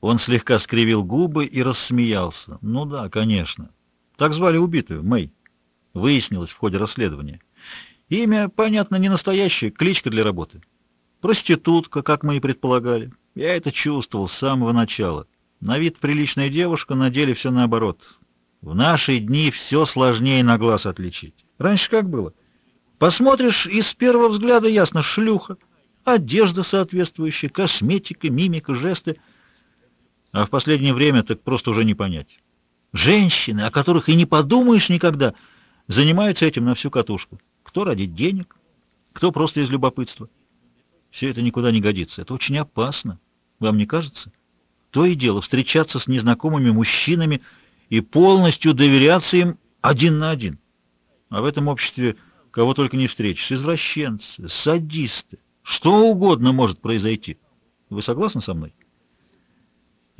Он слегка скривил губы и рассмеялся. Ну да, конечно. Так звали убитую, Мэй. Выяснилось в ходе расследования. Имя, понятно, не настоящее, кличка для работы. Проститутка, как мы и предполагали. Я это чувствовал с самого начала. На вид приличная девушка, на деле все наоборот. В наши дни все сложнее на глаз отличить. Раньше как было? Посмотришь, и с первого взгляда ясно, шлюха. Одежда соответствующая, косметика, мимика, жесты. А в последнее время так просто уже не понять. Женщины, о которых и не подумаешь никогда, занимаются этим на всю катушку. Кто ради денег, кто просто из любопытства. Все это никуда не годится. Это очень опасно. Вам не кажется? То и дело встречаться с незнакомыми мужчинами и полностью доверяться им один на один. А в этом обществе кого только не встретишь. Извращенцы, садисты. Что угодно может произойти. Вы согласны со мной?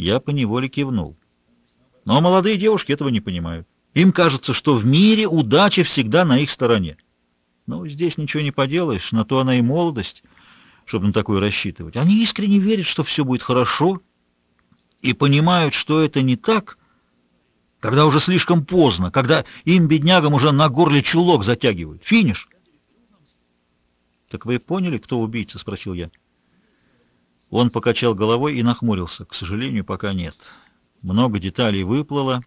Я поневоле кивнул. Но молодые девушки этого не понимают. Им кажется, что в мире удача всегда на их стороне. Но здесь ничего не поделаешь, на то она и молодость, чтобы на такое рассчитывать. Они искренне верят, что все будет хорошо, и понимают, что это не так, когда уже слишком поздно, когда им, беднягам, уже на горле чулок затягивают. Финиш. «Так вы поняли, кто убийца?» — спросил я. Он покачал головой и нахмурился. «К сожалению, пока нет. Много деталей выплыло,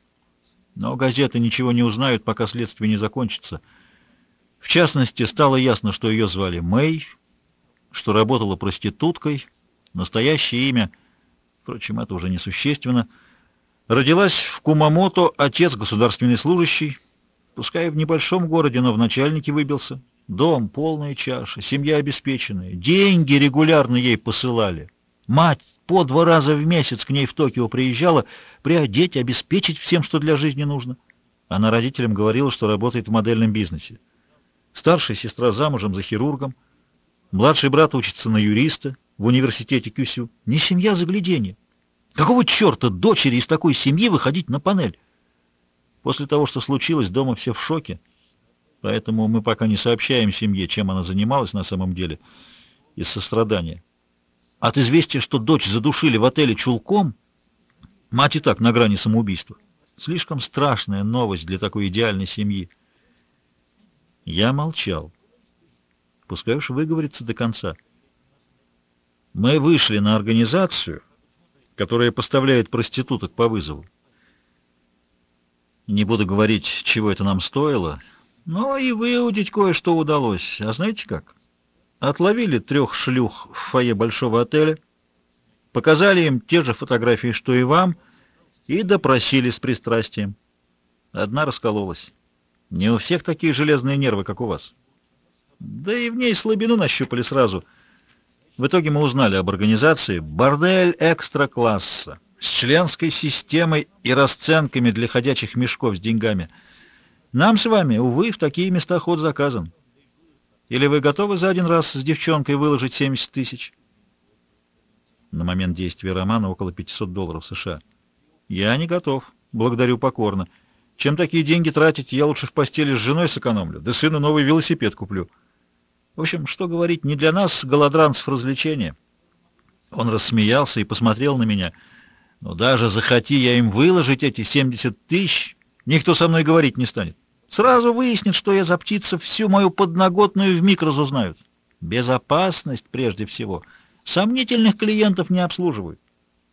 но газеты ничего не узнают, пока следствие не закончится. В частности, стало ясно, что ее звали Мэй, что работала проституткой, настоящее имя, впрочем, это уже несущественно — Родилась в Кумамото, отец государственный служащий, пускай в небольшом городе, но в начальнике выбился. Дом, полная чаша, семья обеспеченная, деньги регулярно ей посылали. Мать по два раза в месяц к ней в Токио приезжала приодеть, обеспечить всем, что для жизни нужно. Она родителям говорила, что работает в модельном бизнесе. Старшая сестра замужем за хирургом, младший брат учится на юриста в университете Кюсю. Не семья загляденья. Какого черта дочери из такой семьи выходить на панель? После того, что случилось, дома все в шоке. Поэтому мы пока не сообщаем семье, чем она занималась на самом деле, из сострадания. От известия, что дочь задушили в отеле чулком, мать и так на грани самоубийства. Слишком страшная новость для такой идеальной семьи. Я молчал. Пускай уж выговорится до конца. Мы вышли на организацию которая поставляет проституток по вызову. Не буду говорить, чего это нам стоило, но и выудить кое-что удалось. А знаете как? Отловили трех шлюх в фойе большого отеля, показали им те же фотографии, что и вам, и допросили с пристрастием. Одна раскололась. Не у всех такие железные нервы, как у вас. Да и в ней слабину нащупали сразу — в итоге мы узнали об организации «Бордель экстра-класса» с членской системой и расценками для ходячих мешков с деньгами. Нам с вами, увы, в такие места ход заказан. Или вы готовы за один раз с девчонкой выложить 70 тысяч? На момент действия романа около 500 долларов США. Я не готов. Благодарю покорно. Чем такие деньги тратить, я лучше в постели с женой сэкономлю, да сыну новый велосипед куплю. В общем, что говорить, не для нас, голодранцев, развлечения. Он рассмеялся и посмотрел на меня. Но даже захоти я им выложить эти 70 тысяч, никто со мной говорить не станет. Сразу выяснит, что я за птица всю мою подноготную вмиг разузнают. Безопасность прежде всего. Сомнительных клиентов не обслуживают.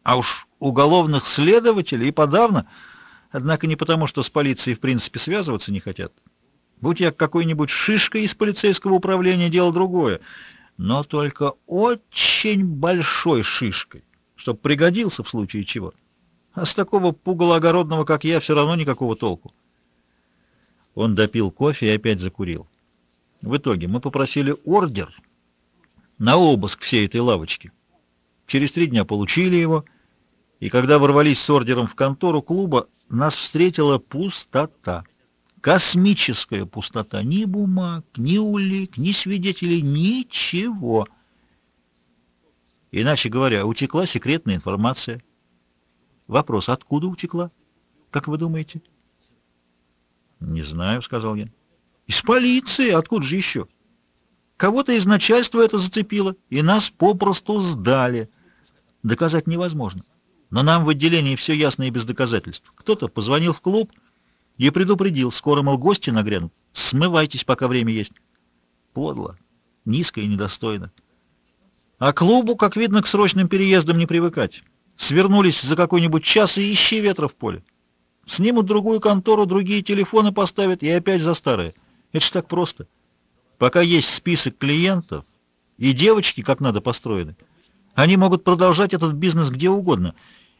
А уж уголовных следователей и подавно. Однако не потому, что с полицией в принципе связываться не хотят. Будь я какой-нибудь шишкой из полицейского управления, дело другое, но только очень большой шишкой, чтоб пригодился в случае чего. А с такого пугала огородного, как я, все равно никакого толку. Он допил кофе и опять закурил. В итоге мы попросили ордер на обыск всей этой лавочки. Через три дня получили его, и когда ворвались с ордером в контору клуба, нас встретила пустота. Космическая пустота. Ни бумаг, ни улик, ни свидетелей, ничего. Иначе говоря, утекла секретная информация. Вопрос, откуда утекла? Как вы думаете? Не знаю, сказал я. Из полиции, откуда же еще? Кого-то из начальства это зацепило, и нас попросту сдали. Доказать невозможно. Но нам в отделении все ясно и без доказательств. Кто-то позвонил в клуб и предупредил, скоро, мол, гости нагрянут. Смывайтесь, пока время есть. Подло, низко и недостойно. А клубу, как видно, к срочным переездам не привыкать. Свернулись за какой-нибудь час и ищи ветра в поле. Снимут другую контору, другие телефоны поставят и опять за старое. Это ж так просто. Пока есть список клиентов и девочки как надо построены, они могут продолжать этот бизнес где угодно,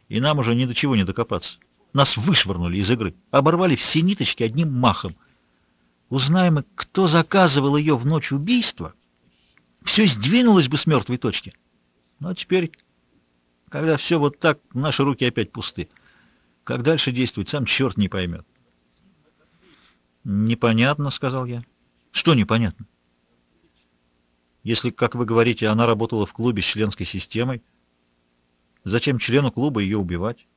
и нам уже ни до чего не докопаться. Нас вышвырнули из игры, оборвали все ниточки одним махом. Узнаем, кто заказывал ее в ночь убийства, все сдвинулось бы с мертвой точки. Но теперь, когда все вот так, наши руки опять пусты. Как дальше действовать, сам черт не поймет. «Непонятно», — сказал я. «Что непонятно?» «Если, как вы говорите, она работала в клубе с членской системой, зачем члену клуба ее убивать?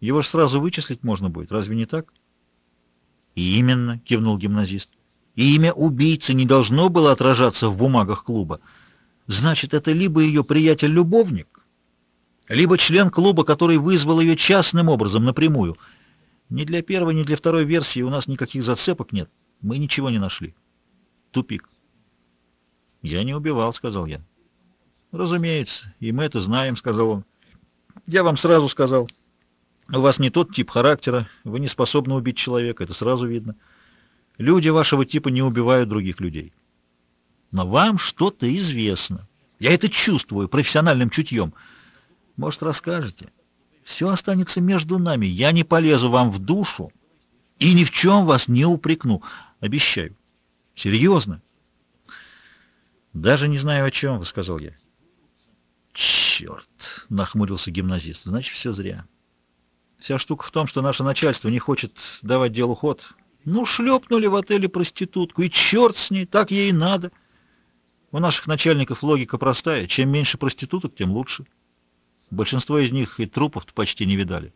Его же сразу вычислить можно будет, разве не так?» «Именно», — кивнул гимназист. «Имя убийцы не должно было отражаться в бумагах клуба. Значит, это либо ее приятель-любовник, либо член клуба, который вызвал ее частным образом, напрямую. Ни для первой, ни для второй версии у нас никаких зацепок нет. Мы ничего не нашли. Тупик. «Я не убивал», — сказал я. «Разумеется, и мы это знаем», — сказал он. «Я вам сразу сказал». У вас не тот тип характера, вы не способны убить человека, это сразу видно. Люди вашего типа не убивают других людей. Но вам что-то известно. Я это чувствую профессиональным чутьем. Может, расскажете? Все останется между нами. Я не полезу вам в душу и ни в чем вас не упрекну. Обещаю. Серьезно. Даже не знаю, о чем вы, сказал я. Черт, нахмурился гимназист. Значит, все зря. Вся штука в том, что наше начальство не хочет давать делу ход. Ну, шлепнули в отеле проститутку, и черт с ней, так ей и надо. У наших начальников логика простая. Чем меньше проституток, тем лучше. Большинство из них и трупов почти не видали.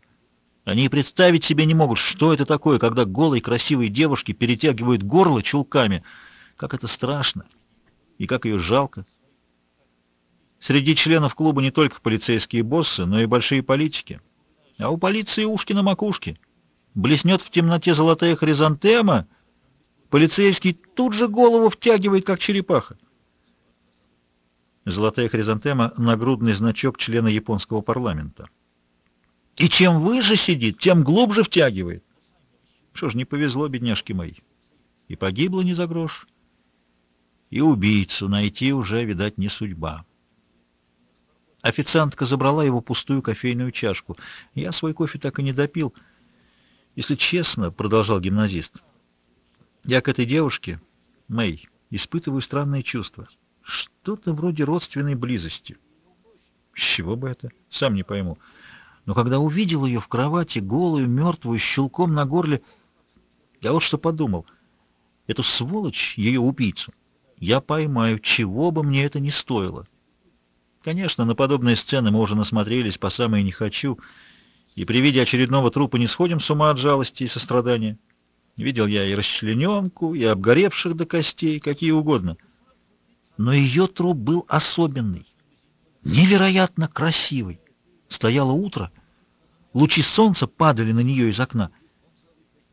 Они и представить себе не могут, что это такое, когда голые красивые девушки перетягивают горло чулками. Как это страшно и как ее жалко. Среди членов клуба не только полицейские боссы, но и большие политики. А у полиции ушки на макушке. Блеснет в темноте золотая хризантема, полицейский тут же голову втягивает, как черепаха. Золотая хризантема — нагрудный значок члена японского парламента. И чем выше сидит, тем глубже втягивает. Что ж, не повезло, бедняжки мои. И погибло не за грош. И убийцу найти уже, видать, не судьба. Официантка забрала его пустую кофейную чашку. Я свой кофе так и не допил. Если честно, — продолжал гимназист, — я к этой девушке, Мэй, испытываю странные чувства. Что-то вроде родственной близости. С чего бы это? Сам не пойму. Но когда увидел ее в кровати, голую, мертвую, с щелком на горле, я вот что подумал. Эту сволочь, ее убийцу, я поймаю, чего бы мне это ни стоило. Конечно, на подобные сцены мы уже насмотрелись по самое не хочу, и при виде очередного трупа не сходим с ума от жалости и сострадания. Видел я и расчлененку, и обгоревших до костей, какие угодно. Но ее труп был особенный, невероятно красивый. Стояло утро, лучи солнца падали на нее из окна,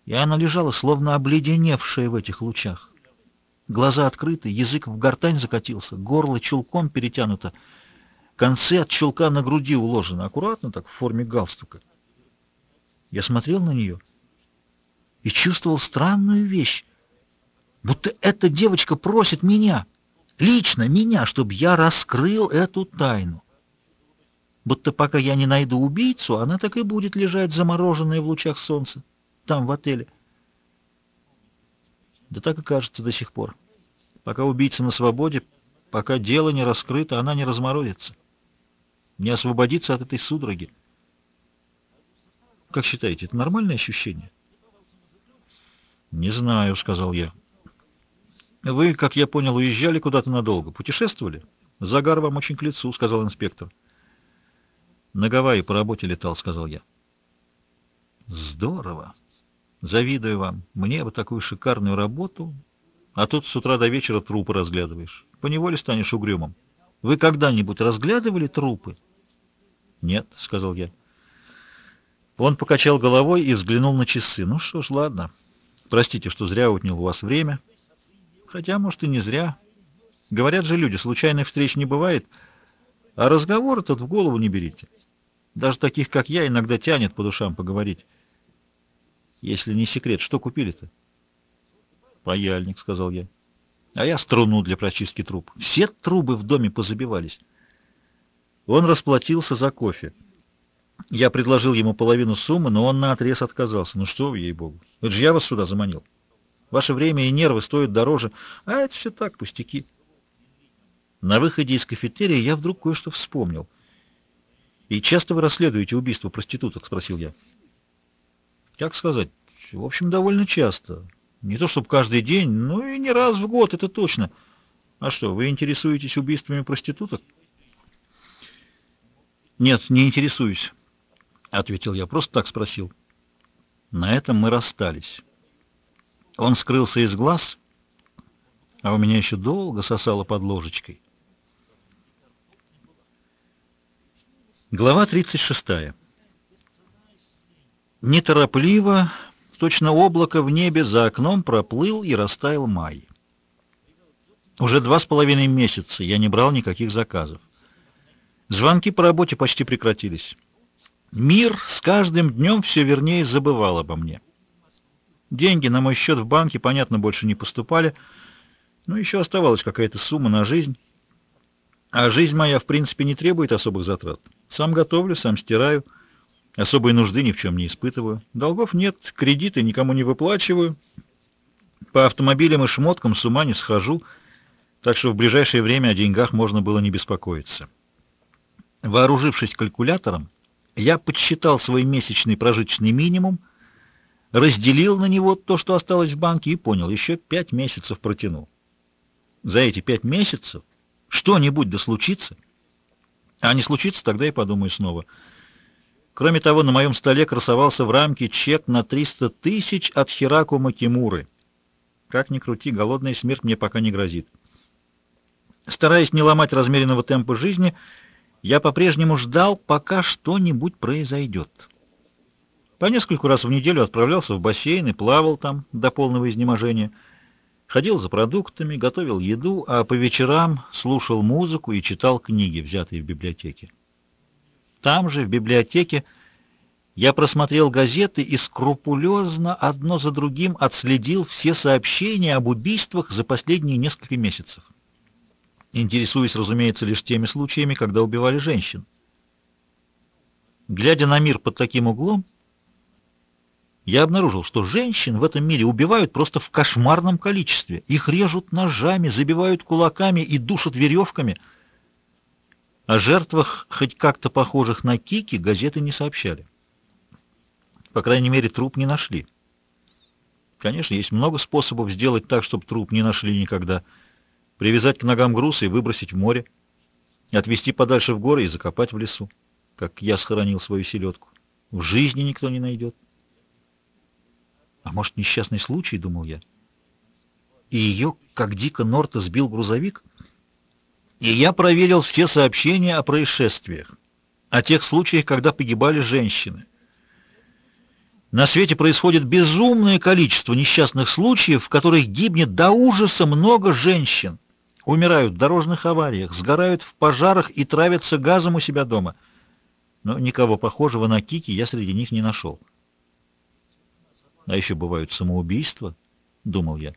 и она лежала, словно обледеневшая в этих лучах. Глаза открыты, язык в гортань закатился, горло чулком перетянуто — Концы от чулка на груди уложены аккуратно, так, в форме галстука. Я смотрел на нее и чувствовал странную вещь. Будто эта девочка просит меня, лично меня, чтобы я раскрыл эту тайну. Будто пока я не найду убийцу, она так и будет лежать замороженная в лучах солнца, там, в отеле. Да так и кажется до сих пор. Пока убийца на свободе, пока дело не раскрыто, она не разморозится не освободиться от этой судороги. Как считаете, это нормальное ощущение? Не знаю, сказал я. Вы, как я понял, уезжали куда-то надолго, путешествовали? Загар вам очень к лицу, сказал инспектор. На Гавайи по работе летал, сказал я. Здорово. Завидую вам. Мне бы такую шикарную работу, а тут с утра до вечера трупы разглядываешь. Поневоле станешь угрюмым. Вы когда-нибудь разглядывали трупы? «Нет», — сказал я. Он покачал головой и взглянул на часы. Ну что ж, ладно. Простите, что зря отнял у вас время. Хотя, может, и не зря. Говорят же люди, случайных встреч не бывает. А разговор этот в голову не берите. Даже таких, как я, иногда тянет по душам поговорить. Если не секрет, что купили-то? Паяльник, сказал я. А я струну для прочистки труб. Все трубы в доме позабивались. Он расплатился за кофе. Я предложил ему половину суммы, но он наотрез отказался. Ну что ей-богу, это же я вас сюда заманил. Ваше время и нервы стоят дороже, а это все так, пустяки. На выходе из кафетерия я вдруг кое-что вспомнил. «И часто вы расследуете убийство проституток?» — спросил я. «Как сказать? В общем, довольно часто. Не то чтобы каждый день, но и не раз в год, это точно. А что, вы интересуетесь убийствами проституток?» «Нет, не интересуюсь», — ответил я. «Просто так спросил». На этом мы расстались. Он скрылся из глаз, а у меня еще долго сосало под ложечкой. Глава 36. Неторопливо, точно облако в небе за окном проплыл и растаял май. Уже два с половиной месяца я не брал никаких заказов. Звонки по работе почти прекратились. Мир с каждым днем все вернее забывал обо мне. Деньги на мой счет в банке, понятно, больше не поступали, но еще оставалась какая-то сумма на жизнь. А жизнь моя, в принципе, не требует особых затрат. Сам готовлю, сам стираю, особой нужды ни в чем не испытываю. Долгов нет, кредиты никому не выплачиваю. По автомобилям и шмоткам с ума не схожу, так что в ближайшее время о деньгах можно было не беспокоиться. Вооружившись калькулятором, я подсчитал свой месячный прожиточный минимум, разделил на него то, что осталось в банке, и понял, еще пять месяцев протянул. За эти пять месяцев что-нибудь да случится. А не случится, тогда и подумаю снова. Кроме того, на моем столе красовался в рамке чек на 300 тысяч от Хираку Макимуры. Как ни крути, голодная смерть мне пока не грозит. Стараясь не ломать размеренного темпа жизни, я по-прежнему ждал, пока что-нибудь произойдет. По нескольку раз в неделю отправлялся в бассейн и плавал там до полного изнеможения. Ходил за продуктами, готовил еду, а по вечерам слушал музыку и читал книги, взятые в библиотеке. Там же, в библиотеке, я просмотрел газеты и скрупулезно одно за другим отследил все сообщения об убийствах за последние несколько месяцев интересуясь, разумеется, лишь теми случаями, когда убивали женщин. Глядя на мир под таким углом, я обнаружил, что женщин в этом мире убивают просто в кошмарном количестве. Их режут ножами, забивают кулаками и душат веревками. О жертвах, хоть как-то похожих на Кики, газеты не сообщали. По крайней мере, труп не нашли. Конечно, есть много способов сделать так, чтобы труп не нашли никогда привязать к ногам груз и выбросить в море, отвезти подальше в горы и закопать в лесу, как я схоронил свою селедку. В жизни никто не найдет. А может, несчастный случай, думал я. И ее, как дико Норта, сбил грузовик. И я проверил все сообщения о происшествиях, о тех случаях, когда погибали женщины. На свете происходит безумное количество несчастных случаев, в которых гибнет до ужаса много женщин умирают в дорожных авариях, сгорают в пожарах и травятся газом у себя дома. Но никого похожего на Кики я среди них не нашел. А еще бывают самоубийства, думал я.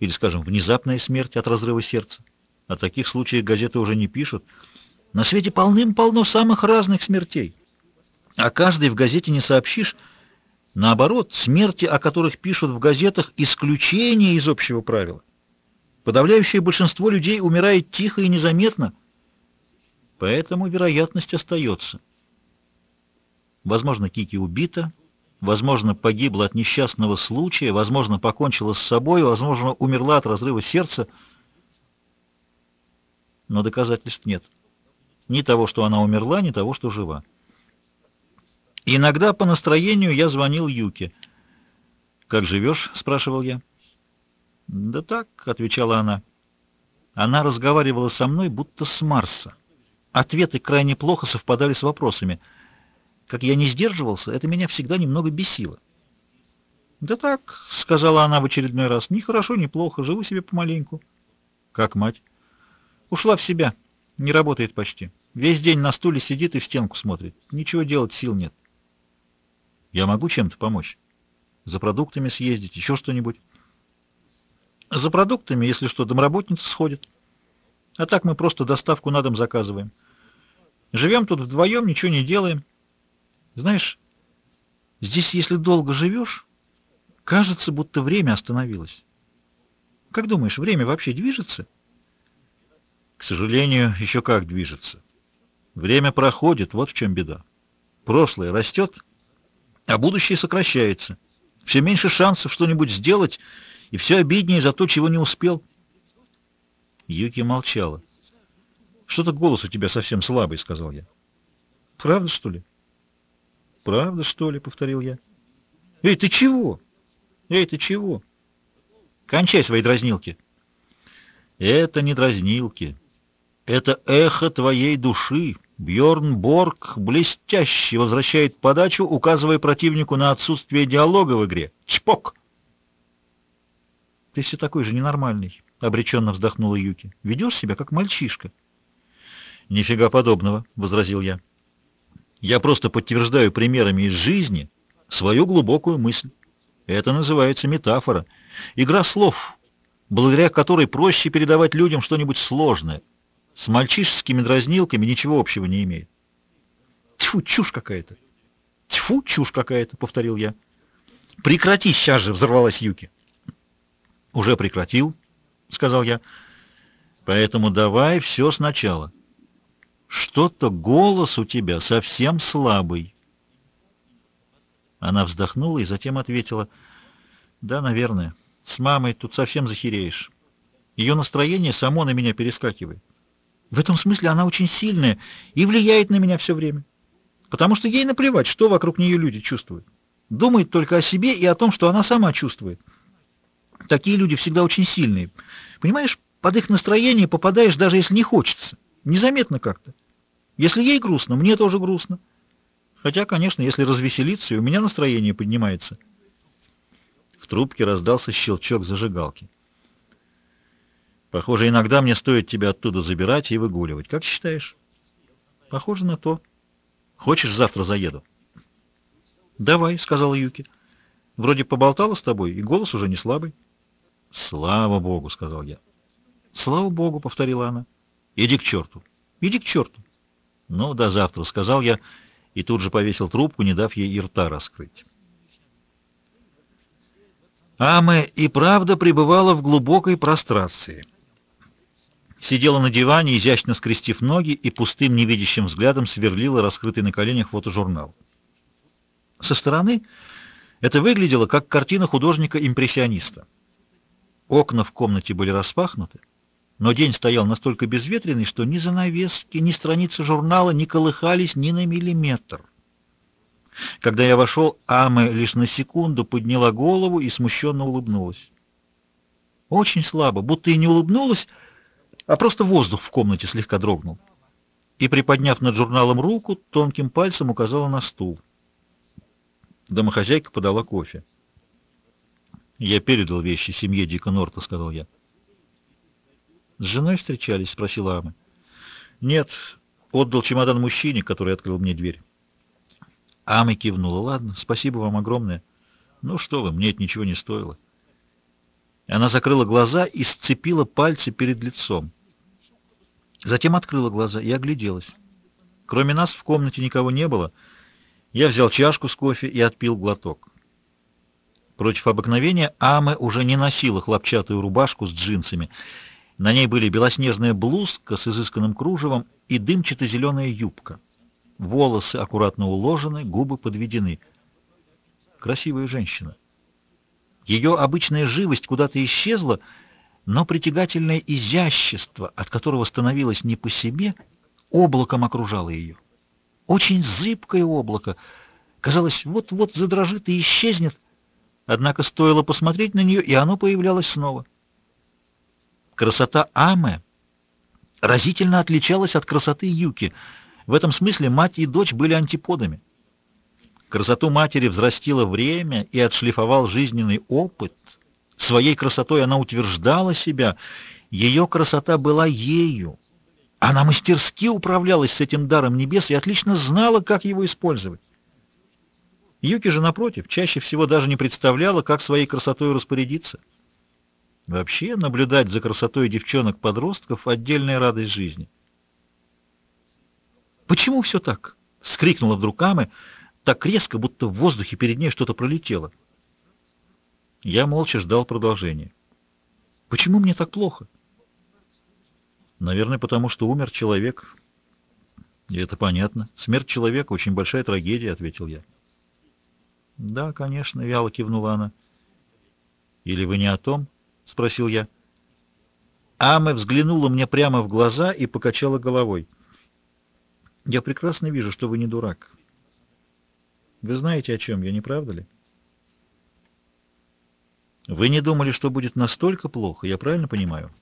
Или, скажем, внезапная смерть от разрыва сердца. О таких случаях газеты уже не пишут. На свете полным-полно самых разных смертей. А каждой в газете не сообщишь. Наоборот, смерти, о которых пишут в газетах, исключение из общего правила. Подавляющее большинство людей умирает тихо и незаметно, поэтому вероятность остается. Возможно, Кики убита, возможно, погибла от несчастного случая, возможно, покончила с собой, возможно, умерла от разрыва сердца, но доказательств нет. Ни того, что она умерла, ни того, что жива. Иногда по настроению я звонил Юке. «Как живешь?» — спрашивал я. «Да так», — отвечала она. Она разговаривала со мной, будто с Марса. Ответы крайне плохо совпадали с вопросами. Как я не сдерживался, это меня всегда немного бесило. «Да так», — сказала она в очередной раз, — «ни хорошо, ни плохо, живу себе помаленьку». «Как мать?» «Ушла в себя, не работает почти. Весь день на стуле сидит и в стенку смотрит. Ничего делать сил нет». «Я могу чем-то помочь? За продуктами съездить, еще что-нибудь?» «За продуктами, если что, домработница сходит. А так мы просто доставку на дом заказываем. Живем тут вдвоем, ничего не делаем. Знаешь, здесь, если долго живешь...» Кажется, будто время остановилось. Как думаешь, время вообще движется? К сожалению, еще как движется. Время проходит, вот в чем беда. Прошлое растет, а будущее сокращается. Все меньше шансов что-нибудь сделать, и все обиднее за то, чего не успел. Юки молчала. «Что-то голос у тебя совсем слабый», — сказал я. «Правда, что ли?» «Правда, что ли?» — повторил я. «Эй, ты чего?» Эй, ты чего? Кончай свои дразнилки. Это не дразнилки. Это эхо твоей души. Бьорн Борг блестяще возвращает подачу, указывая противнику на отсутствие диалога в игре. Чпок! Ты все такой же ненормальный, — обреченно вздохнула Юки. Ведешь себя как мальчишка. Нифига подобного, — возразил я. Я просто подтверждаю примерами из жизни свою глубокую мысль. Это называется метафора. Игра слов, благодаря которой проще передавать людям что-нибудь сложное. С мальчишескими дразнилками ничего общего не имеет. Тьфу, чушь какая-то. Тьфу, чушь какая-то, повторил я. Прекрати сейчас же, взорвалась Юки. Уже прекратил, сказал я. Поэтому давай все сначала. Что-то голос у тебя совсем слабый. Она вздохнула и затем ответила, «Да, наверное. С мамой тут совсем захереешь. Ее настроение само на меня перескакивает. В этом смысле она очень сильная и влияет на меня все время. Потому что ей наплевать, что вокруг нее люди чувствуют. Думает только о себе и о том, что она сама чувствует. Такие люди всегда очень сильные. Понимаешь, под их настроение попадаешь, даже если не хочется. Незаметно как-то. Если ей грустно, мне тоже грустно. Хотя, конечно, если развеселиться, и у меня настроение поднимается. В трубке раздался щелчок зажигалки. Похоже, иногда мне стоит тебя оттуда забирать и выгуливать. Как считаешь? Похоже на то. Хочешь, завтра заеду? Давай, сказала Юки. Вроде поболтала с тобой, и голос уже не слабый. Слава Богу, сказал я. Слава Богу, повторила она. Иди к черту. Иди к черту. Ну, до завтра, сказал я, — и тут же повесил трубку, не дав ей и рта раскрыть. Аме и правда пребывала в глубокой прострации. Сидела на диване, изящно скрестив ноги, и пустым невидящим взглядом сверлила раскрытый на коленях фотожурнал. Со стороны это выглядело как картина художника-импрессиониста. Окна в комнате были распахнуты, но день стоял настолько безветренный, что ни занавески, ни страницы журнала не колыхались ни на миллиметр. Когда я вошел, Аме лишь на секунду подняла голову и смущенно улыбнулась. Очень слабо, будто и не улыбнулась, а просто воздух в комнате слегка дрогнул. И, приподняв над журналом руку, тонким пальцем указала на стул. Домохозяйка подала кофе. «Я передал вещи семье Дика Норта», — сказал я. «С женой встречались?» — спросила Ама. «Нет, отдал чемодан мужчине, который открыл мне дверь». Ама кивнула. «Ладно, спасибо вам огромное. Ну что вы, мне это ничего не стоило». Она закрыла глаза и сцепила пальцы перед лицом. Затем открыла глаза и огляделась. Кроме нас в комнате никого не было. Я взял чашку с кофе и отпил глоток. Против обыкновения Аме уже не носила хлопчатую рубашку с джинсами — на ней были белоснежная блузка с изысканным кружевом и дымчато-зеленая юбка. Волосы аккуратно уложены, губы подведены. Красивая женщина. Ее обычная живость куда-то исчезла, но притягательное изящество, от которого становилось не по себе, облаком окружало ее. Очень зыбкое облако. Казалось, вот-вот задрожит и исчезнет. Однако стоило посмотреть на нее, и оно появлялось снова — Красота Аме разительно отличалась от красоты Юки. В этом смысле мать и дочь были антиподами. Красоту матери взрастило время и отшлифовал жизненный опыт. Своей красотой она утверждала себя. Ее красота была ею. Она мастерски управлялась с этим даром небес и отлично знала, как его использовать. Юки же, напротив, чаще всего даже не представляла, как своей красотой распорядиться. Вообще, наблюдать за красотой девчонок-подростков — отдельная радость жизни. «Почему все так?» — скрикнула вдруг Аме, так резко, будто в воздухе перед ней что-то пролетело. Я молча ждал продолжения. «Почему мне так плохо?» «Наверное, потому что умер человек». «И это понятно. Смерть человека — очень большая трагедия», — ответил я. «Да, конечно», — вяло кивнула она. «Или вы не о том?» — спросил я. Аме взглянула мне прямо в глаза и покачала головой. «Я прекрасно вижу, что вы не дурак. Вы знаете, о чем я, не правда ли?» «Вы не думали, что будет настолько плохо, я правильно понимаю?»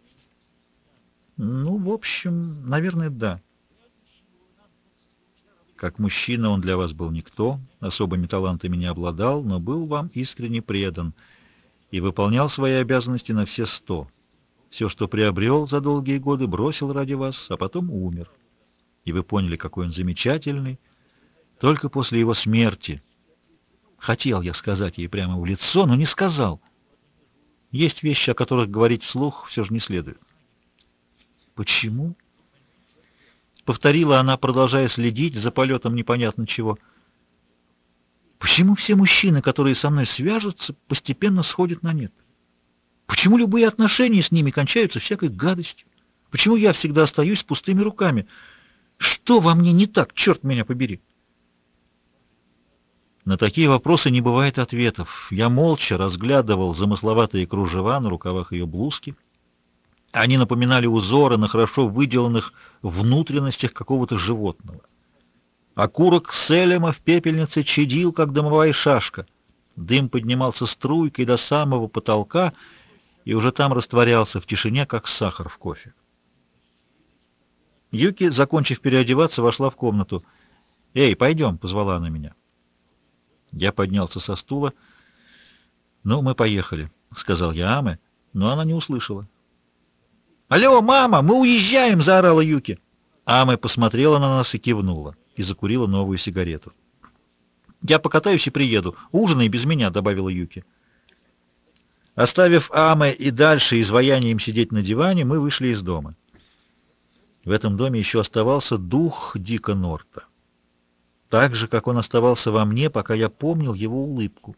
«Ну, в общем, наверное, да». Как мужчина он для вас был никто, особыми талантами не обладал, но был вам искренне предан и выполнял свои обязанности на все сто. Все, что приобрел за долгие годы, бросил ради вас, а потом умер. И вы поняли, какой он замечательный, только после его смерти. Хотел я сказать ей прямо в лицо, но не сказал. Есть вещи, о которых говорить вслух все же не следует. Почему? Повторила она, продолжая следить за полетом непонятно чего. Почему все мужчины, которые со мной свяжутся, постепенно сходят на нет? Почему любые отношения с ними кончаются всякой гадостью? Почему я всегда остаюсь пустыми руками? Что во мне не так, черт меня побери? На такие вопросы не бывает ответов. Я молча разглядывал замысловатые кружева на рукавах ее блузки, они напоминали узоры на хорошо выделанных внутренностях какого-то животного. Окурок Селема в пепельнице чадил, как дымовая шашка. Дым поднимался струйкой до самого потолка и уже там растворялся в тишине, как сахар в кофе. Юки, закончив переодеваться, вошла в комнату. «Эй, пойдем!» — позвала она меня. Я поднялся со стула. «Ну, мы поехали», — сказал я Аме, но она не услышала. «Алло, мама, мы уезжаем!» — заорала Юки. Аме посмотрела на нас и кивнула, и закурила новую сигарету. «Я покатаюсь и приеду. Ужинай без меня», — добавила Юки. Оставив Аме и дальше изваянием сидеть на диване, мы вышли из дома. В этом доме еще оставался дух Дика Норта. Так же, как он оставался во мне, пока я помнил его улыбку.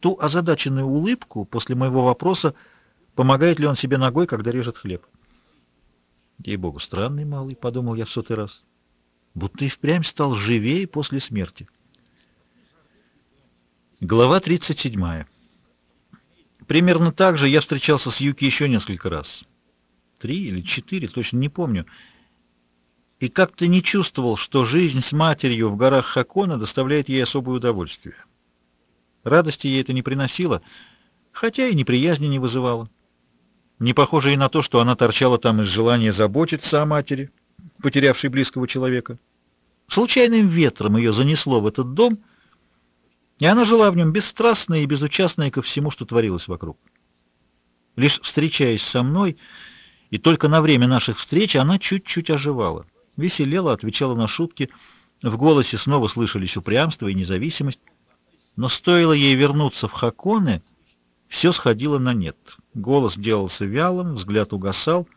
Ту озадаченную улыбку после моего вопроса, Помогает ли он себе ногой, когда режет хлеб? Ей-богу, странный малый, подумал я в сотый раз. Будто и впрямь стал живее после смерти. Глава 37. Примерно так же я встречался с Юки еще несколько раз. Три или четыре, точно не помню. И как-то не чувствовал, что жизнь с матерью в горах Хакона доставляет ей особое удовольствие. Радости ей это не приносило, хотя и неприязни не вызывало. Не похоже и на то, что она торчала там из желания заботиться о матери, потерявшей близкого человека. Случайным ветром ее занесло в этот дом, и она жила в нем бесстрастная и безучастная ко всему, что творилось вокруг. Лишь встречаясь со мной, и только на время наших встреч она чуть-чуть оживала, веселела, отвечала на шутки, в голосе снова слышались упрямство и независимость, но стоило ей вернуться в Хаконе — все сходило на нет. Голос делался вялым, взгляд угасал.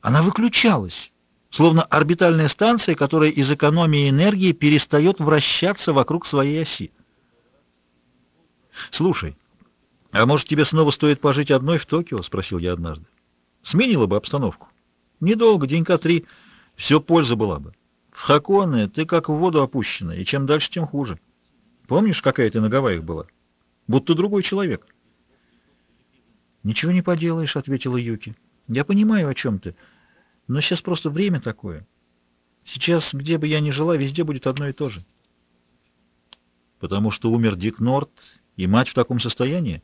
Она выключалась, словно орбитальная станция, которая из экономии энергии перестает вращаться вокруг своей оси. «Слушай, а может, тебе снова стоит пожить одной в Токио?» — спросил я однажды. «Сменила бы обстановку. Недолго, денька три, все польза была бы. В Хаконе ты как в воду опущена, и чем дальше, тем хуже. Помнишь, какая ты на Гавайях была? Будто другой человек». «Ничего не поделаешь», — ответила Юки. «Я понимаю, о чем ты, но сейчас просто время такое. Сейчас, где бы я ни жила, везде будет одно и то же». «Потому что умер Дик Норт, и мать в таком состоянии?»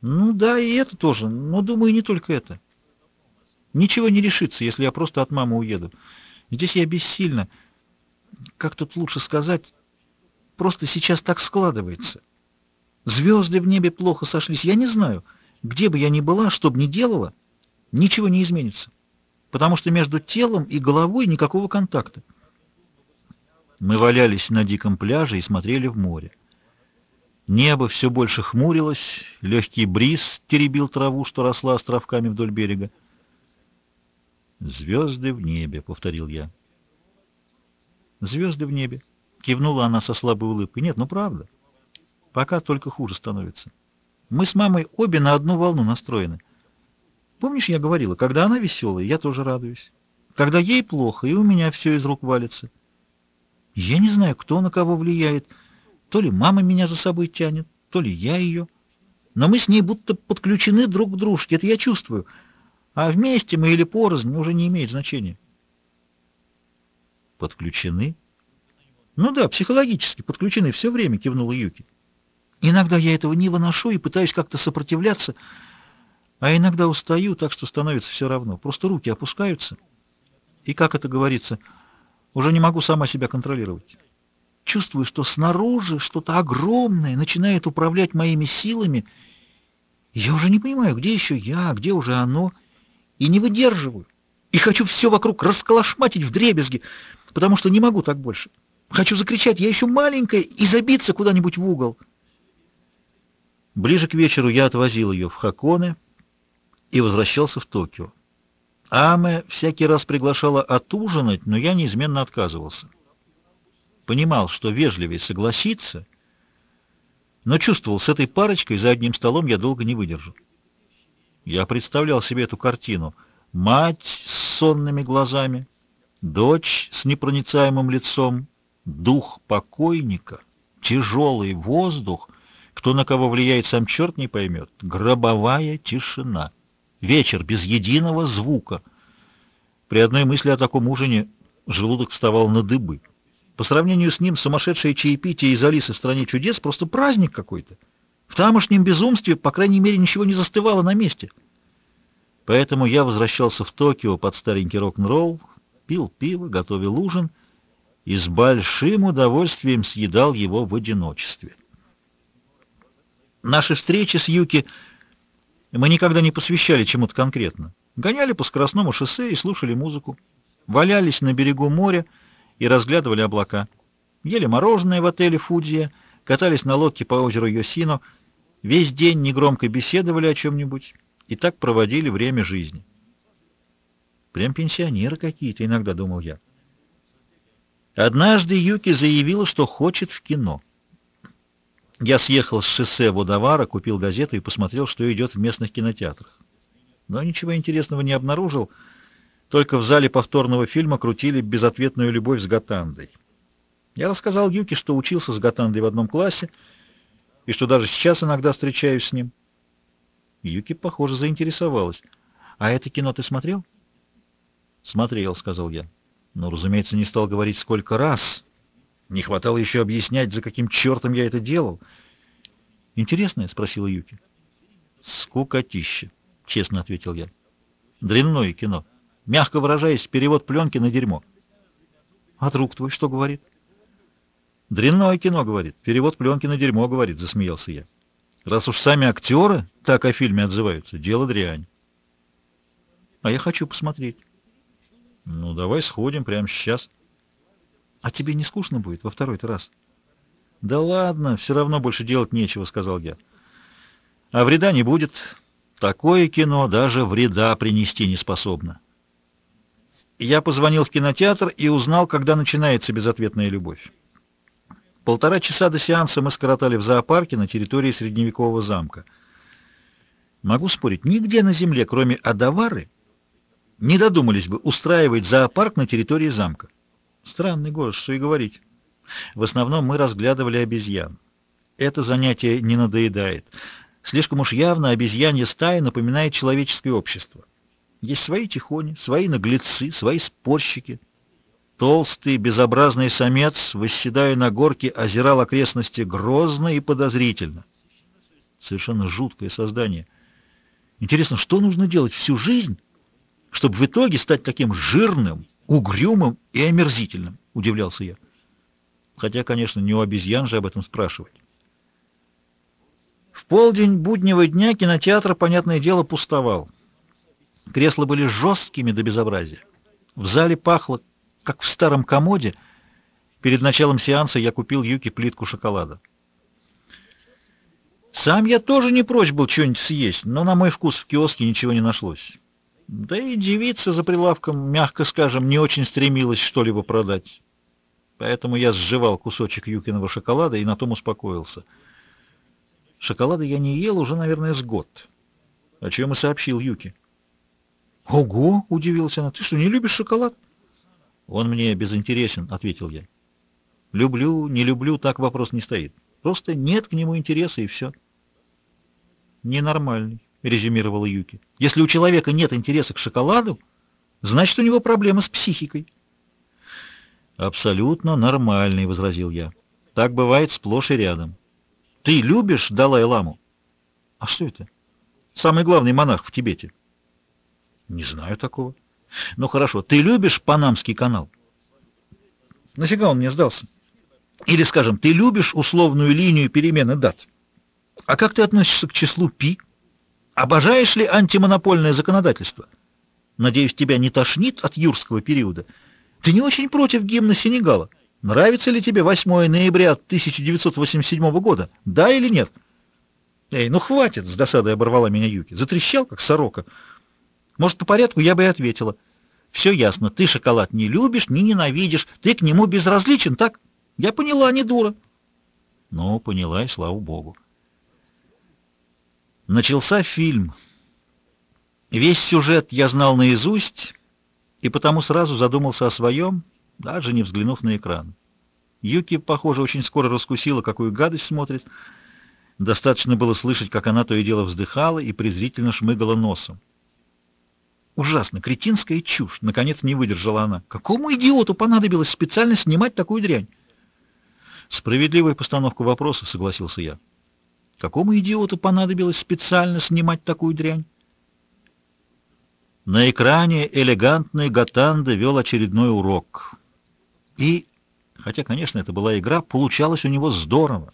«Ну да, и это тоже, но, думаю, не только это. Ничего не решится, если я просто от мамы уеду. Здесь я бессильна. Как тут лучше сказать? Просто сейчас так складывается. Звезды в небе плохо сошлись. Я не знаю, где бы я ни была, что бы ни делала, ничего не изменится. Потому что между телом и головой никакого контакта. Мы валялись на диком пляже и смотрели в море. Небо все больше хмурилось, легкий бриз теребил траву, что росла островками вдоль берега. «Звезды в небе», — повторил я. «Звезды в небе», — кивнула она со слабой улыбкой. «Нет, ну правда. Пока только хуже становится. Мы с мамой обе на одну волну настроены. Помнишь, я говорила, когда она веселая, я тоже радуюсь. Когда ей плохо, и у меня все из рук валится. Я не знаю, кто на кого влияет. То ли мама меня за собой тянет, то ли я ее. Но мы с ней будто подключены друг к дружке, это я чувствую. А вместе мы или порознь уже не имеет значения. Подключены? Ну да, психологически подключены все время, кивнула Юки. Иногда я этого не выношу и пытаюсь как-то сопротивляться, а иногда устаю, так что становится все равно. Просто руки опускаются. И, как это говорится, уже не могу сама себя контролировать. Чувствую, что снаружи что-то огромное начинает управлять моими силами. Я уже не понимаю, где еще я, где уже оно, и не выдерживаю. И хочу все вокруг расколошматить в дребезги, потому что не могу так больше. Хочу закричать, я еще маленькая, и забиться куда-нибудь в угол. Ближе к вечеру я отвозил ее в Хаконе и возвращался в Токио. Аме всякий раз приглашала отужинать, но я неизменно отказывался. Понимал, что вежливее согласиться, но чувствовал, с этой парочкой за одним столом я долго не выдержу. Я представлял себе эту картину. Мать с сонными глазами, дочь с непроницаемым лицом, дух покойника, тяжелый воздух, кто на кого влияет, сам черт не поймет, гробовая тишина. Вечер без единого звука. При одной мысли о таком ужине желудок вставал на дыбы. По сравнению с ним сумасшедшее чаепитие из Алисы в «Стране чудес» просто праздник какой-то. В тамошнем безумстве, по крайней мере, ничего не застывало на месте. Поэтому я возвращался в Токио под старенький рок-н-ролл, пил пиво, готовил ужин и с большим удовольствием съедал его в одиночестве. Наши встречи с Юки – мы никогда не посвящали чему-то конкретно. Гоняли по скоростному шоссе и слушали музыку. Валялись на берегу моря и разглядывали облака. Ели мороженое в отеле «Фудзия», катались на лодке по озеру Йосино, весь день негромко беседовали о чем-нибудь и так проводили время жизни. Прям пенсионеры какие-то, иногда думал я. Однажды Юки заявила, что хочет в кино. Я съехал с шоссе Водовара, купил газету и посмотрел, что идет в местных кинотеатрах. Но ничего интересного не обнаружил, только в зале повторного фильма крутили «Безответную любовь с Гатандой». Я рассказал Юке, что учился с Гатандой в одном классе, и что даже сейчас иногда встречаюсь с ним. Юки, похоже, заинтересовалась. «А это кино ты смотрел?» «Смотрел», — сказал я. Но, разумеется, не стал говорить, сколько раз. Не хватало еще объяснять, за каким чертом я это делал. «Интересное?» — спросила Юки. «Скукотище», — честно ответил я. «Дрянное кино. Мягко выражаясь, перевод пленки на дерьмо». «А друг твой что говорит?» «Дрянное кино, — говорит. Перевод пленки на дерьмо, — говорит», — засмеялся я. «Раз уж сами актеры так о фильме отзываются, дело дрянь». «А я хочу посмотреть». «Ну, давай сходим прямо сейчас». А тебе не скучно будет во второй раз? Да ладно, все равно больше делать нечего, сказал я. А вреда не будет. Такое кино даже вреда принести не способно. Я позвонил в кинотеатр и узнал, когда начинается безответная любовь. Полтора часа до сеанса мы скоротали в зоопарке на территории средневекового замка. Могу спорить, нигде на земле, кроме Адавары, не додумались бы устраивать зоопарк на территории замка. Странный город, что и говорить. В основном мы разглядывали обезьян. Это занятие не надоедает. Слишком уж явно обезьянья стая напоминает человеческое общество. Есть свои тихони, свои наглецы, свои спорщики. Толстый, безобразный самец, восседая на горке, озирал окрестности грозно и подозрительно. Совершенно жуткое создание. Интересно, что нужно делать всю жизнь, чтобы в итоге стать таким жирным, угрюмым и омерзительным, удивлялся я. Хотя, конечно, не у обезьян же об этом спрашивать. В полдень буднего дня кинотеатр, понятное дело, пустовал. Кресла были жесткими до безобразия. В зале пахло, как в старом комоде. Перед началом сеанса я купил Юке плитку шоколада. Сам я тоже не прочь был что-нибудь съесть, но на мой вкус в киоске ничего не нашлось. Да и девица за прилавком, мягко скажем, не очень стремилась что-либо продать. Поэтому я сживал кусочек Юкиного шоколада и на том успокоился. Шоколада я не ел уже, наверное, с год. О чем и сообщил Юки. «Ого!» — удивилась она. «Ты что, не любишь шоколад?» «Он мне безинтересен», — ответил я. «Люблю, не люблю, так вопрос не стоит. Просто нет к нему интереса, и все». «Ненормальный», — резюмировала Юки. «Если у человека нет интереса к шоколаду, значит, у него проблема с психикой». «Абсолютно нормальный», — возразил я. «Так бывает сплошь и рядом». «Ты любишь Далай-ламу?» «А что это?» «Самый главный монах в Тибете». Не знаю такого. Ну хорошо, ты любишь Панамский канал? Нафига он мне сдался? Или, скажем, ты любишь условную линию перемены дат? А как ты относишься к числу пи? Обожаешь ли антимонопольное законодательство? Надеюсь, тебя не тошнит от юрского периода. Ты не очень против гимна Сенегала. Нравится ли тебе 8 ноября 1987 года? Да или нет? Эй, ну хватит, с досадой оборвала меня Юки. Затрещал, как сорока. Может, по порядку я бы и ответила. Все ясно, ты шоколад не любишь, не ненавидишь, ты к нему безразличен, так? Я поняла, не дура. Ну, поняла, и слава богу. Начался фильм. Весь сюжет я знал наизусть, и потому сразу задумался о своем, даже не взглянув на экран. Юки, похоже, очень скоро раскусила, какую гадость смотрит. Достаточно было слышать, как она то и дело вздыхала и презрительно шмыгала носом. Ужасно, кретинская чушь. Наконец не выдержала она. Какому идиоту понадобилось специально снимать такую дрянь? Справедливая постановка вопроса, согласился я. Какому идиоту понадобилось специально снимать такую дрянь? На экране элегантный Гатанда вел очередной урок. И, хотя, конечно, это была игра, получалось у него здорово.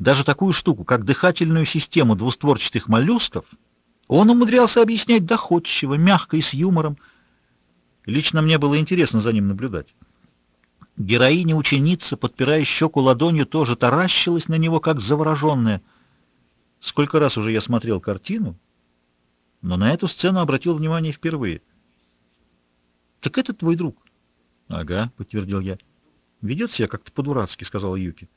Даже такую штуку, как дыхательную систему двустворчатых моллюсков — он умудрялся объяснять доходчиво, мягко и с юмором. Лично мне было интересно за ним наблюдать. Героиня-ученица, подпирая щеку ладонью, тоже таращилась на него, как завороженная. Сколько раз уже я смотрел картину, но на эту сцену обратил внимание впервые. «Так это твой друг?» «Ага», — подтвердил я. «Ведет себя как-то по-дурацки», — сказала Юки.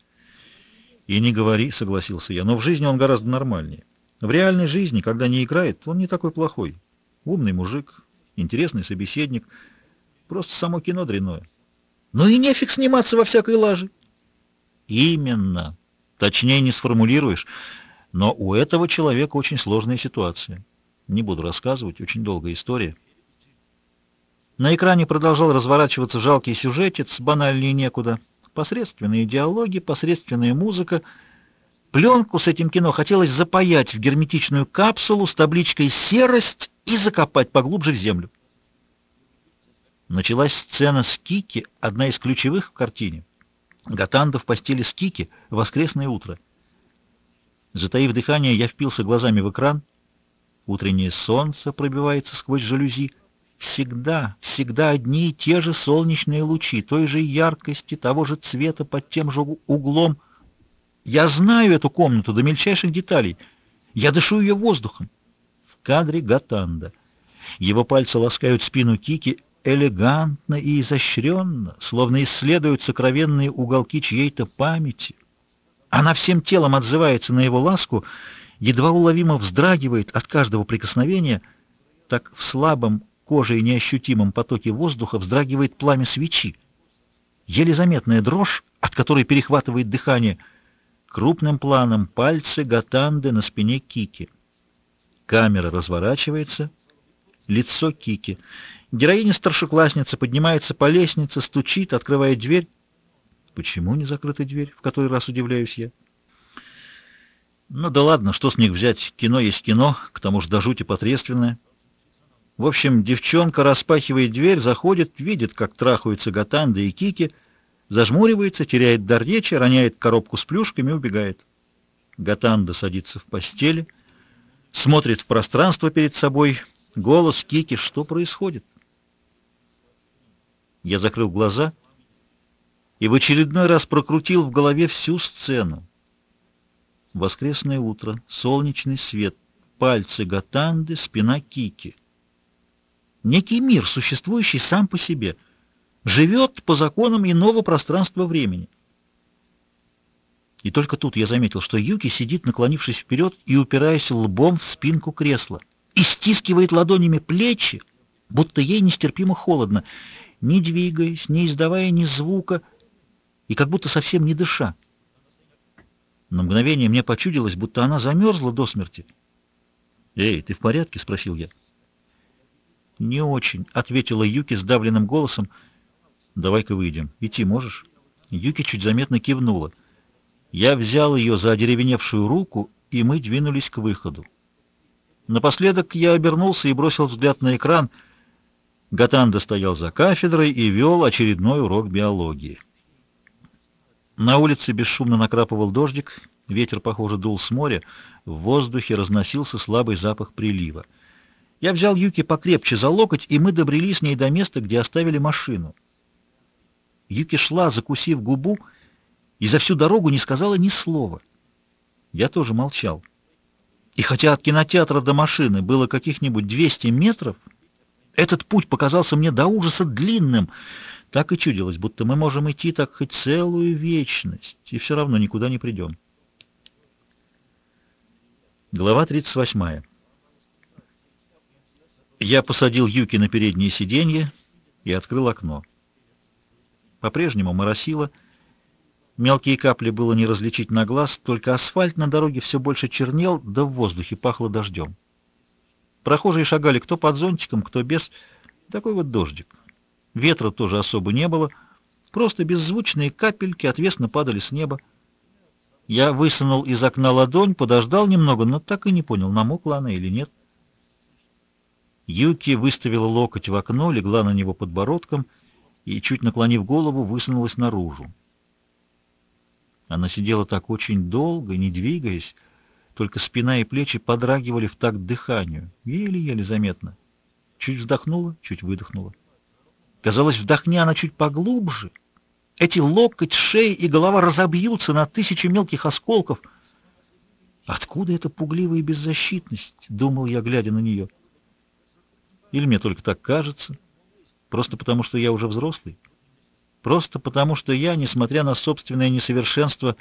«И не говори», — согласился я, — «но в жизни он гораздо нормальнее». В реальной жизни, когда не играет, он не такой плохой. Умный мужик, интересный собеседник. Просто само кино дрянное. Ну и нефиг сниматься во всякой лаже. Именно. Точнее не сформулируешь. Но у этого человека очень сложная ситуация. Не буду рассказывать, очень долгая история. На экране продолжал разворачиваться жалкий сюжетец, банальнее некуда. Посредственные диалоги, посредственная музыка — Пленку с этим кино хотелось запаять в герметичную капсулу с табличкой «Серость» и закопать поглубже в землю. Началась сцена с Кики, одна из ключевых в картине. Гатанда в постели с Кики, воскресное утро. Затаив дыхание, я впился глазами в экран. Утреннее солнце пробивается сквозь жалюзи. Всегда, всегда одни и те же солнечные лучи, той же яркости, того же цвета под тем же углом — я знаю эту комнату до мельчайших деталей. Я дышу ее воздухом. В кадре Гатанда. Его пальцы ласкают спину Кики элегантно и изощренно, словно исследуют сокровенные уголки чьей-то памяти. Она всем телом отзывается на его ласку, едва уловимо вздрагивает от каждого прикосновения, так в слабом коже и неощутимом потоке воздуха вздрагивает пламя свечи. Еле заметная дрожь, от которой перехватывает дыхание — Крупным планом пальцы Гатанды на спине Кики. Камера разворачивается. Лицо Кики. Героиня-старшеклассница поднимается по лестнице, стучит, открывает дверь. Почему не закрыта дверь? В который раз удивляюсь я. Ну да ладно, что с них взять? Кино есть кино, к тому же до жути посредственное. В общем, девчонка распахивает дверь, заходит, видит, как трахаются Гатанда и Кики, зажмуривается, теряет дар речи, роняет коробку с плюшками и убегает. Гатанда садится в постели, смотрит в пространство перед собой, голос Кики, что происходит? Я закрыл глаза и в очередной раз прокрутил в голове всю сцену. Воскресное утро, солнечный свет, пальцы Гатанды, спина Кики. Некий мир, существующий сам по себе, живет по законам иного пространства-времени. И только тут я заметил, что Юки сидит, наклонившись вперед и упираясь лбом в спинку кресла, и стискивает ладонями плечи, будто ей нестерпимо холодно, не двигаясь, не издавая ни звука и как будто совсем не дыша. На мгновение мне почудилось, будто она замерзла до смерти. «Эй, ты в порядке?» — спросил я. «Не очень», — ответила Юки сдавленным голосом. «Давай-ка выйдем. Идти можешь?» Юки чуть заметно кивнула. Я взял ее за одеревеневшую руку, и мы двинулись к выходу. Напоследок я обернулся и бросил взгляд на экран. Гатанда стоял за кафедрой и вел очередной урок биологии. На улице бесшумно накрапывал дождик, ветер, похоже, дул с моря, в воздухе разносился слабый запах прилива. Я взял Юки покрепче за локоть, и мы добрели с ней до места, где оставили машину. Юки шла, закусив губу, и за всю дорогу не сказала ни слова. Я тоже молчал. И хотя от кинотеатра до машины было каких-нибудь 200 метров, этот путь показался мне до ужаса длинным — так и чудилось, будто мы можем идти так хоть целую вечность, и все равно никуда не придем. Глава 38. Я посадил Юки на переднее сиденье и открыл окно. По-прежнему моросило, мелкие капли было не различить на глаз, только асфальт на дороге все больше чернел, да в воздухе пахло дождем. Прохожие шагали кто под зонтиком, кто без. Такой вот дождик. Ветра тоже особо не было, просто беззвучные капельки отвесно падали с неба. Я высунул из окна ладонь, подождал немного, но так и не понял, намокла она или нет. Юки выставила локоть в окно, легла на него подбородком и, чуть наклонив голову, высунулась наружу. Она сидела так очень долго, не двигаясь, только спина и плечи подрагивали в такт дыханию, еле-еле заметно. Чуть вздохнула, чуть выдохнула. Казалось, вдохни она чуть поглубже. Эти локоть, шея и голова разобьются на тысячи мелких осколков. Откуда эта пугливая беззащитность, думал я, глядя на нее. Или мне только так кажется, просто потому что я уже взрослый. Просто потому что я, несмотря на собственное несовершенство,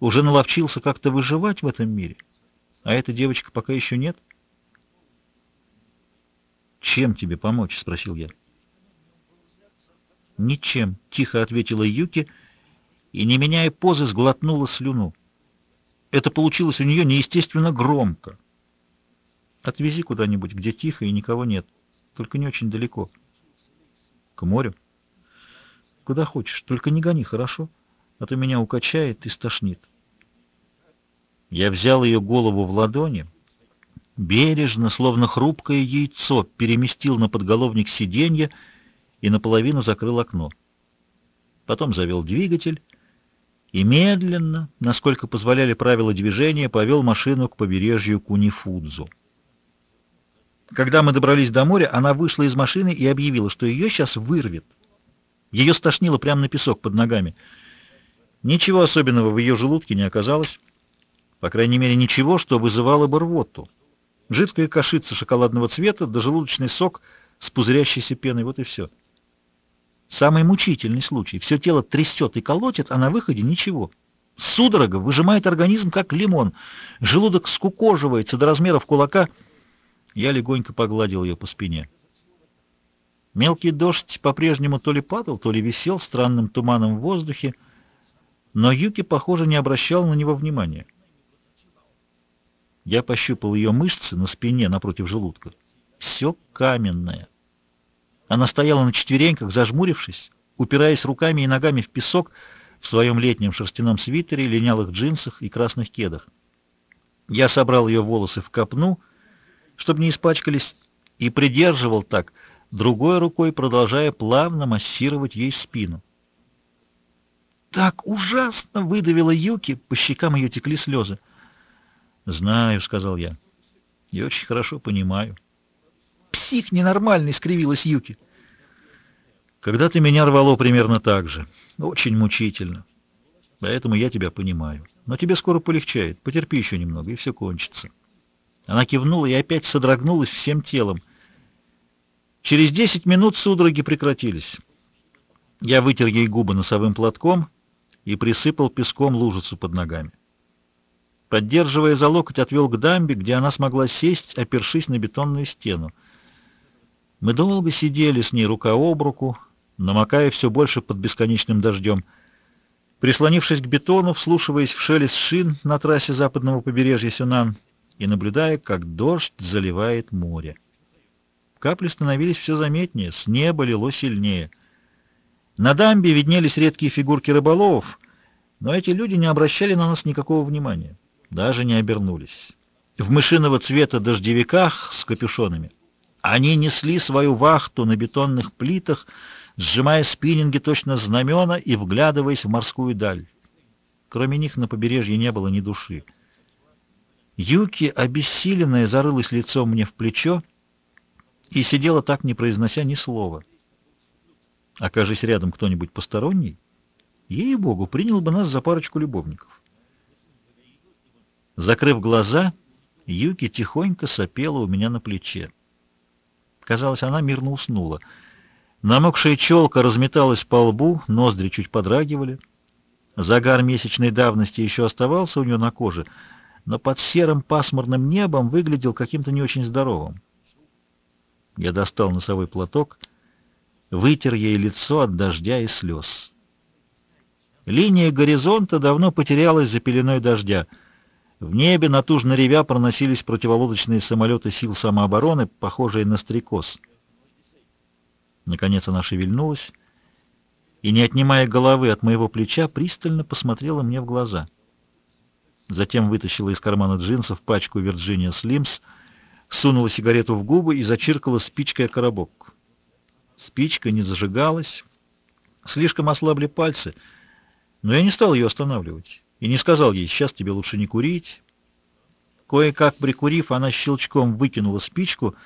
уже наловчился как-то выживать в этом мире. А эта девочка пока еще нет. «Чем тебе помочь?» — спросил я. «Ничем», — тихо ответила Юки и, не меняя позы, сглотнула слюну. Это получилось у нее неестественно громко. «Отвези куда-нибудь, где тихо и никого нет, только не очень далеко». «К морю?» «Куда хочешь, только не гони, хорошо? А то меня укачает и стошнит». Я взял ее голову в ладони, бережно, словно хрупкое яйцо, переместил на подголовник сиденья и наполовину закрыл окно. Потом завел двигатель и медленно, насколько позволяли правила движения, повел машину к побережью Кунифудзу. Когда мы добрались до моря, она вышла из машины и объявила, что ее сейчас вырвет. Ее стошнило прямо на песок под ногами. Ничего особенного в ее желудке не оказалось. По крайней мере, ничего, что вызывало бы рвоту. Жидкая кашица шоколадного цвета да желудочный сок с пузырящейся пеной, вот и все. Самый мучительный случай. Все тело трясет и колотит, а на выходе ничего. Судорога выжимает организм, как лимон. Желудок скукоживается до размеров кулака. Я легонько погладил ее по спине. Мелкий дождь по-прежнему то ли падал, то ли висел странным туманом в воздухе, но Юки, похоже, не обращал на него внимания. Я пощупал ее мышцы на спине напротив желудка. Все каменное. Она стояла на четвереньках, зажмурившись, упираясь руками и ногами в песок в своем летнем шерстяном свитере, линялых джинсах и красных кедах. Я собрал ее волосы в копну, чтобы не испачкались, и придерживал так, другой рукой продолжая плавно массировать ей спину. Так ужасно!» — выдавила Юки, по щекам ее текли слезы. «Знаю», — сказал я, — «и очень хорошо понимаю». «Псих ненормальный!» — скривилась Юки. «Когда-то меня рвало примерно так же. Очень мучительно. Поэтому я тебя понимаю. Но тебе скоро полегчает. Потерпи еще немного, и все кончится». Она кивнула и опять содрогнулась всем телом. Через десять минут судороги прекратились. Я вытер ей губы носовым платком и присыпал песком лужицу под ногами. Поддерживая за локоть, отвел к дамбе, где она смогла сесть, опершись на бетонную стену. Мы долго сидели с ней рука об руку, намокая все больше под бесконечным дождем. Прислонившись к бетону, вслушиваясь в шелест шин на трассе западного побережья Сюнан и наблюдая, как дождь заливает море. Капли становились все заметнее, с неба лило сильнее. На дамбе виднелись редкие фигурки рыболовов, но эти люди не обращали на нас никакого внимания, даже не обернулись. В мышиного цвета дождевиках с капюшонами они несли свою вахту на бетонных плитах, сжимая спиннинги точно знамена и вглядываясь в морскую даль. Кроме них на побережье не было ни души. Юки, обессиленная, зарылась лицом мне в плечо и сидела так, не произнося ни слова. Окажись рядом кто-нибудь посторонний, ей-богу, принял бы нас за парочку любовников. Закрыв глаза, Юки тихонько сопела у меня на плече. Казалось, она мирно уснула. Намокшая челка разметалась по лбу, ноздри чуть подрагивали. Загар месячной давности еще оставался у нее на коже, но под серым пасмурным небом выглядел каким-то не очень здоровым. Я достал носовой платок, вытер ей лицо от дождя и слез. Линия горизонта давно потерялась за пеленой дождя — в небе, натужно ревя, проносились противолодочные самолеты сил самообороны, похожие на стрекоз. Наконец она шевельнулась и, не отнимая головы от моего плеча, пристально посмотрела мне в глаза. Затем вытащила из кармана джинсов пачку Virginia Slims, сунула сигарету в губы и зачиркала спичкой о коробок. Спичка не зажигалась, слишком ослабли пальцы, но я не стал ее останавливать и не сказал ей, сейчас тебе лучше не курить. Кое-как прикурив, она щелчком выкинула спичку,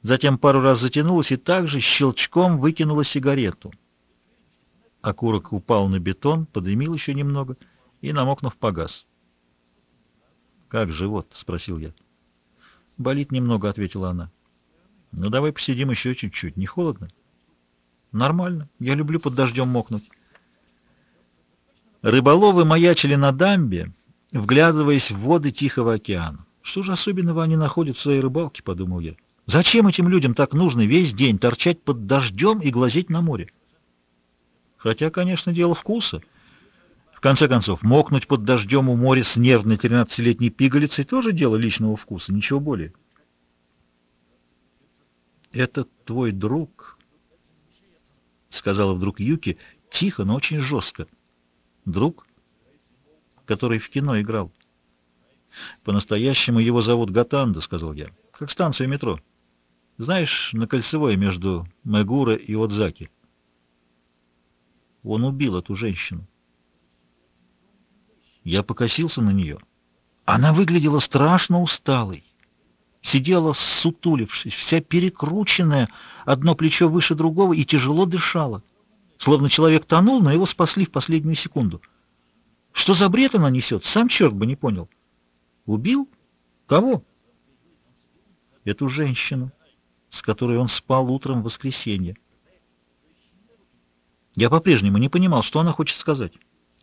затем пару раз затянулась и также щелчком выкинула сигарету. Окурок упал на бетон, подымил еще немного и, намокнув, погас. «Как живот?» — спросил я. «Болит немного», — ответила она. «Ну, давай посидим еще чуть-чуть. Не холодно?» «Нормально. Я люблю под дождем мокнуть». Рыболовы маячили на дамбе, вглядываясь в воды Тихого океана. Что же особенного они находят в своей рыбалке, подумал я. Зачем этим людям так нужно весь день торчать под дождем и глазеть на море? Хотя, конечно, дело вкуса. В конце концов, мокнуть под дождем у моря с нервной 13-летней пигалицей тоже дело личного вкуса, ничего более. «Это твой друг», — сказала вдруг Юки, тихо, но очень жестко. Друг, который в кино играл. По-настоящему его зовут Гатанда, сказал я. Как станцию метро. Знаешь, на кольцевой между Мегура и Отзаки. Он убил эту женщину. Я покосился на нее. Она выглядела страшно усталой. Сидела, сутулившись, вся перекрученная, одно плечо выше другого, и тяжело дышала. Словно человек тонул, но его спасли в последнюю секунду. Что за бред она несет? Сам черт бы не понял. Убил? Кого? Эту женщину, с которой он спал утром в воскресенье. Я по-прежнему не понимал, что она хочет сказать.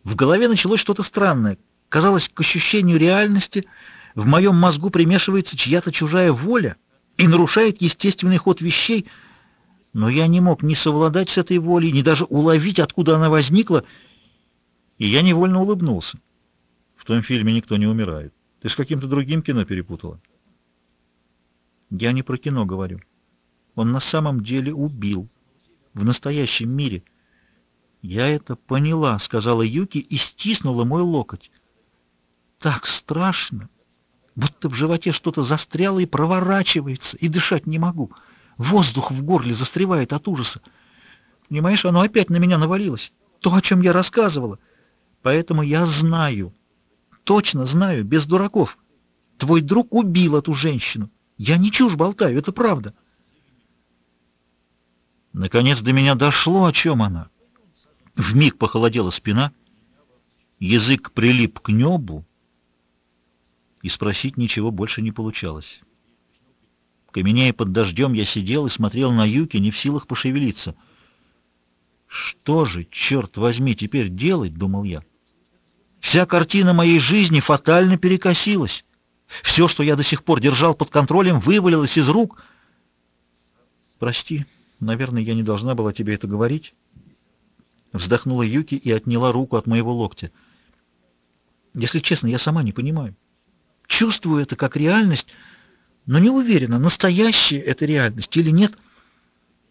В голове началось что-то странное. Казалось, к ощущению реальности в моем мозгу примешивается чья-то чужая воля и нарушает естественный ход вещей — но я не мог ни совладать с этой волей, ни даже уловить, откуда она возникла, и я невольно улыбнулся. В том фильме никто не умирает. Ты с каким-то другим кино перепутала. Я не про кино говорю. Он на самом деле убил. В настоящем мире. Я это поняла, сказала Юки и стиснула мой локоть. Так страшно. Будто в животе что-то застряло и проворачивается, и дышать не могу. Воздух в горле застревает от ужаса. Понимаешь, оно опять на меня навалилось. То, о чем я рассказывала. Поэтому я знаю, точно знаю, без дураков. Твой друг убил эту женщину. Я не чушь болтаю, это правда. Наконец до меня дошло, о чем она. Вмиг похолодела спина, язык прилип к небу, и спросить ничего больше не получалось. Каменея под дождем, я сидел и смотрел на Юки, не в силах пошевелиться. «Что же, черт возьми, теперь делать?» — думал я. «Вся картина моей жизни фатально перекосилась. Все, что я до сих пор держал под контролем, вывалилось из рук. Прости, наверное, я не должна была тебе это говорить». Вздохнула Юки и отняла руку от моего локтя. «Если честно, я сама не понимаю. Чувствую это как реальность, но не уверена, настоящая это реальность или нет.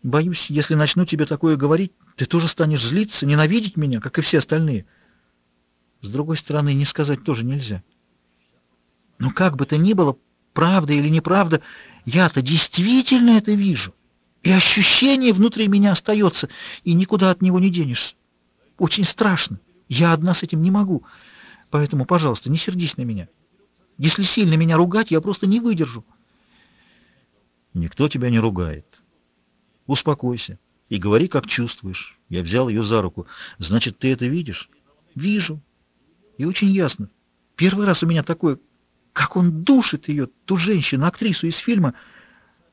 Боюсь, если начну тебе такое говорить, ты тоже станешь злиться, ненавидеть меня, как и все остальные. С другой стороны, не сказать тоже нельзя. Но как бы то ни было, правда или неправда, я-то действительно это вижу. И ощущение внутри меня остается, и никуда от него не денешься. Очень страшно. Я одна с этим не могу. Поэтому, пожалуйста, не сердись на меня. Если сильно меня ругать, я просто не выдержу. Никто тебя не ругает. Успокойся и говори, как чувствуешь. Я взял ее за руку. Значит, ты это видишь? Вижу. И очень ясно. Первый раз у меня такое, как он душит ее, ту женщину, актрису из фильма,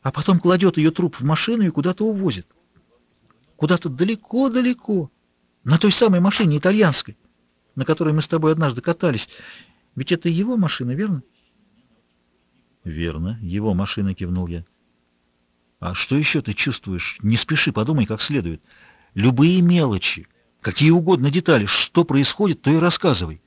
а потом кладет ее труп в машину и куда-то увозит. Куда-то далеко-далеко. На той самой машине итальянской, на которой мы с тобой однажды катались. Ведь это его машина, верно? Верно, его машина, кивнул я. А что еще ты чувствуешь? Не спеши, подумай как следует. Любые мелочи, какие угодно детали, что происходит, то и рассказывай.